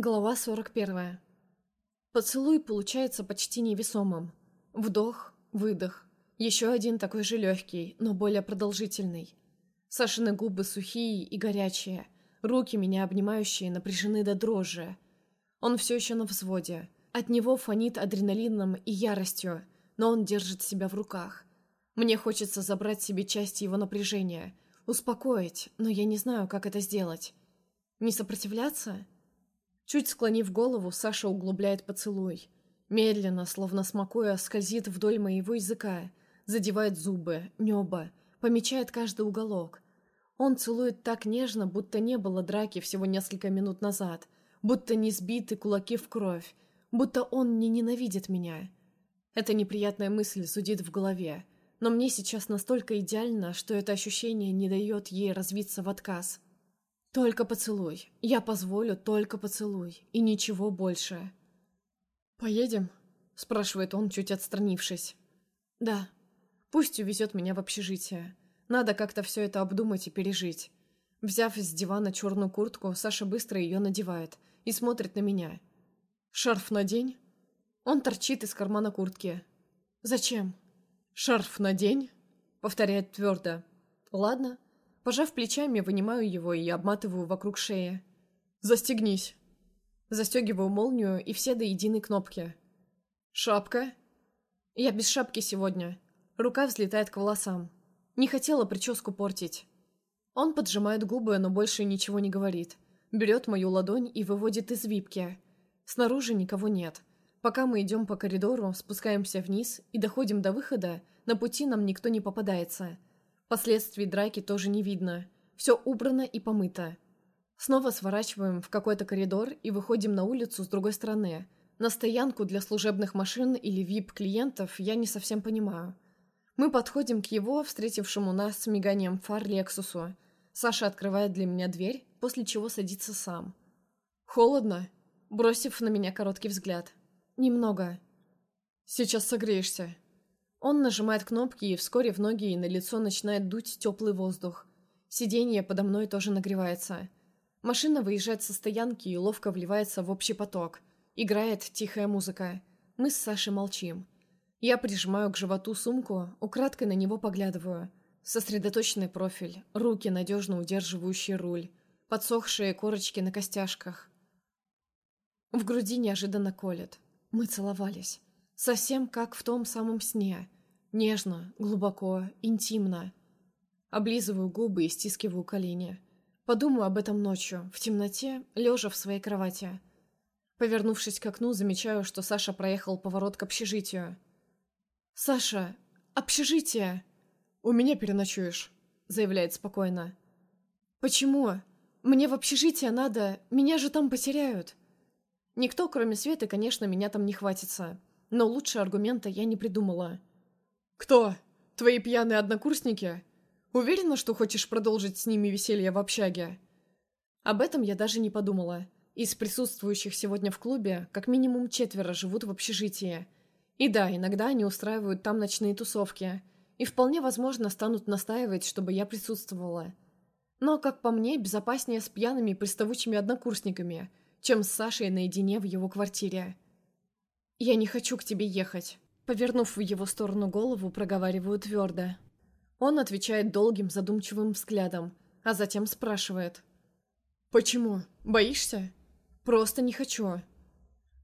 Глава 41. Поцелуй получается почти невесомым. Вдох, выдох. Еще один такой же легкий, но более продолжительный. Сашины губы сухие и горячие. Руки, меня обнимающие, напряжены до дрожи. Он все еще на взводе. От него фонит адреналином и яростью, но он держит себя в руках. Мне хочется забрать себе часть его напряжения, успокоить, но я не знаю, как это сделать. Не сопротивляться? Чуть склонив голову, Саша углубляет поцелуй. Медленно, словно смакуя, скользит вдоль моего языка, задевает зубы, небо, помечает каждый уголок. Он целует так нежно, будто не было драки всего несколько минут назад, будто не сбиты кулаки в кровь, будто он не ненавидит меня. Эта неприятная мысль зудит в голове, но мне сейчас настолько идеально, что это ощущение не дает ей развиться в отказ. Только поцелуй. Я позволю только поцелуй. И ничего больше. «Поедем?» – спрашивает он, чуть отстранившись. «Да. Пусть увезет меня в общежитие. Надо как-то все это обдумать и пережить». Взяв с дивана черную куртку, Саша быстро ее надевает и смотрит на меня. «Шарф надень?» Он торчит из кармана куртки. «Зачем?» «Шарф надень?» — повторяет твердо. «Ладно». Пожав плечами, вынимаю его и обматываю вокруг шеи. «Застегнись». Застегиваю молнию и все до единой кнопки. «Шапка?» «Я без шапки сегодня». Рука взлетает к волосам. Не хотела прическу портить. Он поджимает губы, но больше ничего не говорит. Берет мою ладонь и выводит из випки. Снаружи никого нет. Пока мы идем по коридору, спускаемся вниз и доходим до выхода, на пути нам никто не попадается. Последствий драки тоже не видно. Все убрано и помыто. Снова сворачиваем в какой-то коридор и выходим на улицу с другой стороны. На стоянку для служебных машин или VIP-клиентов я не совсем понимаю. Мы подходим к его, встретившему нас с миганием фар Лексусу. Саша открывает для меня дверь, после чего садится сам. «Холодно?» Бросив на меня короткий взгляд. «Немного». «Сейчас согреешься», он нажимает кнопки, и вскоре в ноги и на лицо начинает дуть теплый воздух. Сиденье подо мной тоже нагревается. Машина выезжает со стоянки и ловко вливается в общий поток. Играет тихая музыка. Мы с Сашей молчим. Я прижимаю к животу сумку, украдкой на него поглядываю. Сосредоточенный профиль, руки, надежно удерживающие руль, подсохшие корочки на костяшках. В груди неожиданно колет. Мы целовались. Совсем как в том самом сне. Нежно, глубоко, интимно. Облизываю губы и стискиваю колени. Подумаю об этом ночью, в темноте, лежа в своей кровати. Повернувшись к окну, замечаю, что Саша проехал поворот к общежитию. «Саша, общежитие!» «У меня переночуешь», — заявляет спокойно. «Почему? Мне в общежитие надо, меня же там потеряют». Никто, кроме Светы, конечно, меня там не хватится но лучше аргумента я не придумала. «Кто? Твои пьяные однокурсники? Уверена, что хочешь продолжить с ними веселье в общаге?» Об этом я даже не подумала. Из присутствующих сегодня в клубе как минимум четверо живут в общежитии. И да, иногда они устраивают там ночные тусовки. И вполне возможно станут настаивать, чтобы я присутствовала. Но, как по мне, безопаснее с пьяными приставучими однокурсниками, чем с Сашей наедине в его квартире. «Я не хочу к тебе ехать», — повернув в его сторону голову, проговариваю твердо. Он отвечает долгим задумчивым взглядом, а затем спрашивает. «Почему? Боишься?» «Просто не хочу».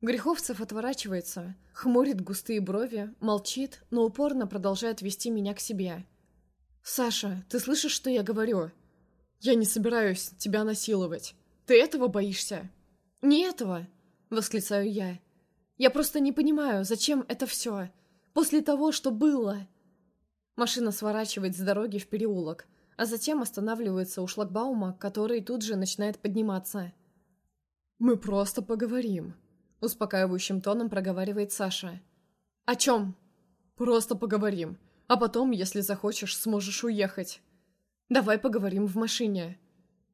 Греховцев отворачивается, хмурит густые брови, молчит, но упорно продолжает вести меня к себе. «Саша, ты слышишь, что я говорю?» «Я не собираюсь тебя насиловать. Ты этого боишься?» «Не этого!» — восклицаю я. Я просто не понимаю, зачем это все. После того, что было. Машина сворачивает с дороги в переулок, а затем останавливается у шлагбаума, который тут же начинает подниматься. «Мы просто поговорим», — успокаивающим тоном проговаривает Саша. «О чем?» «Просто поговорим. А потом, если захочешь, сможешь уехать. Давай поговорим в машине.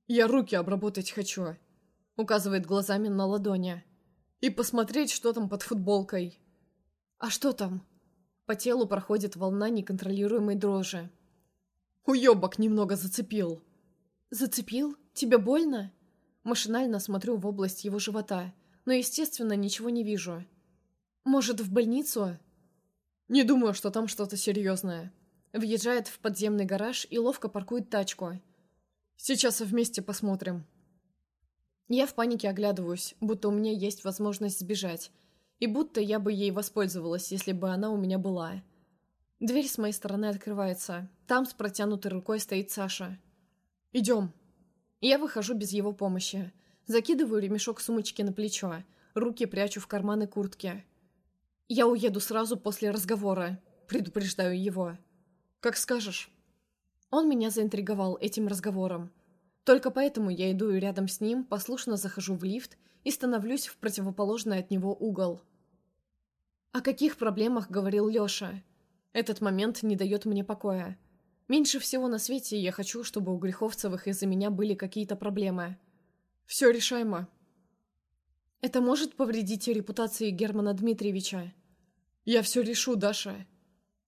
Я руки обработать хочу», — указывает глазами на ладони и посмотреть, что там под футболкой. А что там? По телу проходит волна неконтролируемой дрожи. Уебок немного зацепил. Зацепил? Тебе больно? Машинально смотрю в область его живота, но, естественно, ничего не вижу. Может, в больницу? Не думаю, что там что-то серьезное. Въезжает в подземный гараж и ловко паркует тачку. Сейчас вместе посмотрим. Я в панике оглядываюсь, будто у меня есть возможность сбежать, и будто я бы ей воспользовалась, если бы она у меня была. Дверь с моей стороны открывается. Там с протянутой рукой стоит Саша. «Идем». Я выхожу без его помощи. Закидываю ремешок сумочки на плечо. Руки прячу в карманы куртки. «Я уеду сразу после разговора», — предупреждаю его. «Как скажешь». Он меня заинтриговал этим разговором. Только поэтому я иду рядом с ним, послушно захожу в лифт и становлюсь в противоположный от него угол. О каких проблемах говорил Лёша? Этот момент не дает мне покоя. Меньше всего на свете я хочу, чтобы у Греховцевых из-за меня были какие-то проблемы. Все решаемо. Это может повредить репутации Германа Дмитриевича? Я все решу, Даша.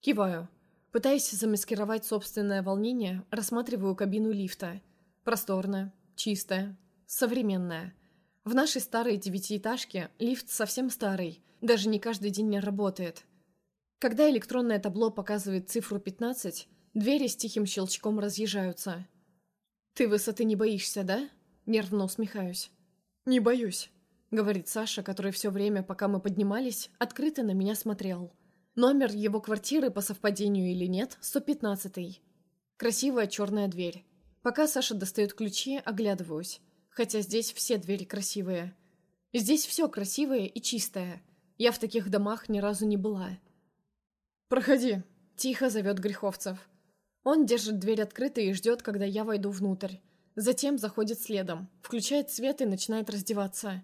Киваю. Пытаясь замаскировать собственное волнение, рассматриваю кабину лифта. Просторная, чистая, современная. В нашей старой девятиэтажке лифт совсем старый, даже не каждый день не работает. Когда электронное табло показывает цифру 15, двери с тихим щелчком разъезжаются. «Ты высоты не боишься, да?» Нервно усмехаюсь. «Не боюсь», — говорит Саша, который все время, пока мы поднимались, открыто на меня смотрел. Номер его квартиры, по совпадению или нет, 115-й. Красивая черная дверь. Пока Саша достает ключи, оглядываюсь. Хотя здесь все двери красивые. Здесь все красивое и чистое. Я в таких домах ни разу не была. «Проходи», — тихо зовет Греховцев. Он держит дверь открытой и ждет, когда я войду внутрь. Затем заходит следом, включает свет и начинает раздеваться.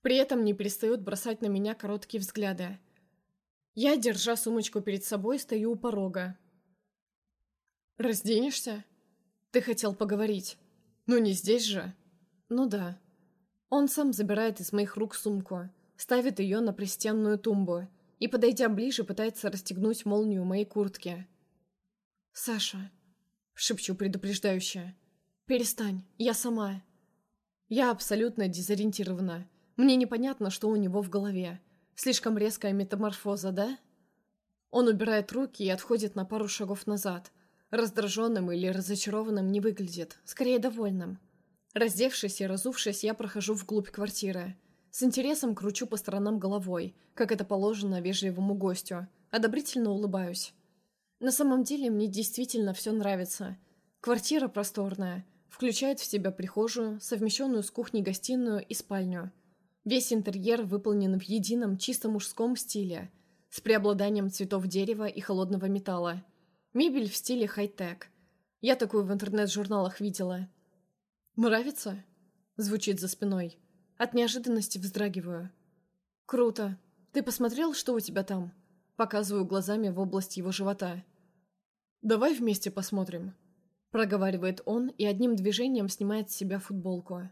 При этом не перестает бросать на меня короткие взгляды. Я, держа сумочку перед собой, стою у порога. «Разденешься?» «Ты хотел поговорить. Ну не здесь же?» «Ну да». Он сам забирает из моих рук сумку, ставит ее на пристенную тумбу — и, подойдя ближе, пытается расстегнуть молнию моей куртки. «Саша», — шепчу предупреждающе, — «перестань, я сама». Я абсолютно дезориентирована. Мне непонятно, что у него в голове. Слишком резкая метаморфоза, да? Он убирает руки и отходит на пару шагов назад. Раздраженным или разочарованным не выглядит, скорее довольным. Раздевшись и разувшись, я прохожу вглубь квартиры. С интересом кручу по сторонам головой, как это положено вежливому гостю. Одобрительно улыбаюсь. На самом деле мне действительно все нравится. Квартира просторная, включает в себя прихожую, совмещенную с кухней-гостиную и спальню. Весь интерьер выполнен в едином чисто мужском стиле, с преобладанием цветов дерева и холодного металла. Мебель в стиле хай-тек. Я такую в интернет-журналах видела. «Нравится?» — звучит за спиной. От неожиданности вздрагиваю. «Круто. Ты посмотрел, что у тебя там?» Показываю глазами в область его живота. «Давай вместе посмотрим», — проговаривает он и одним движением снимает с себя футболку.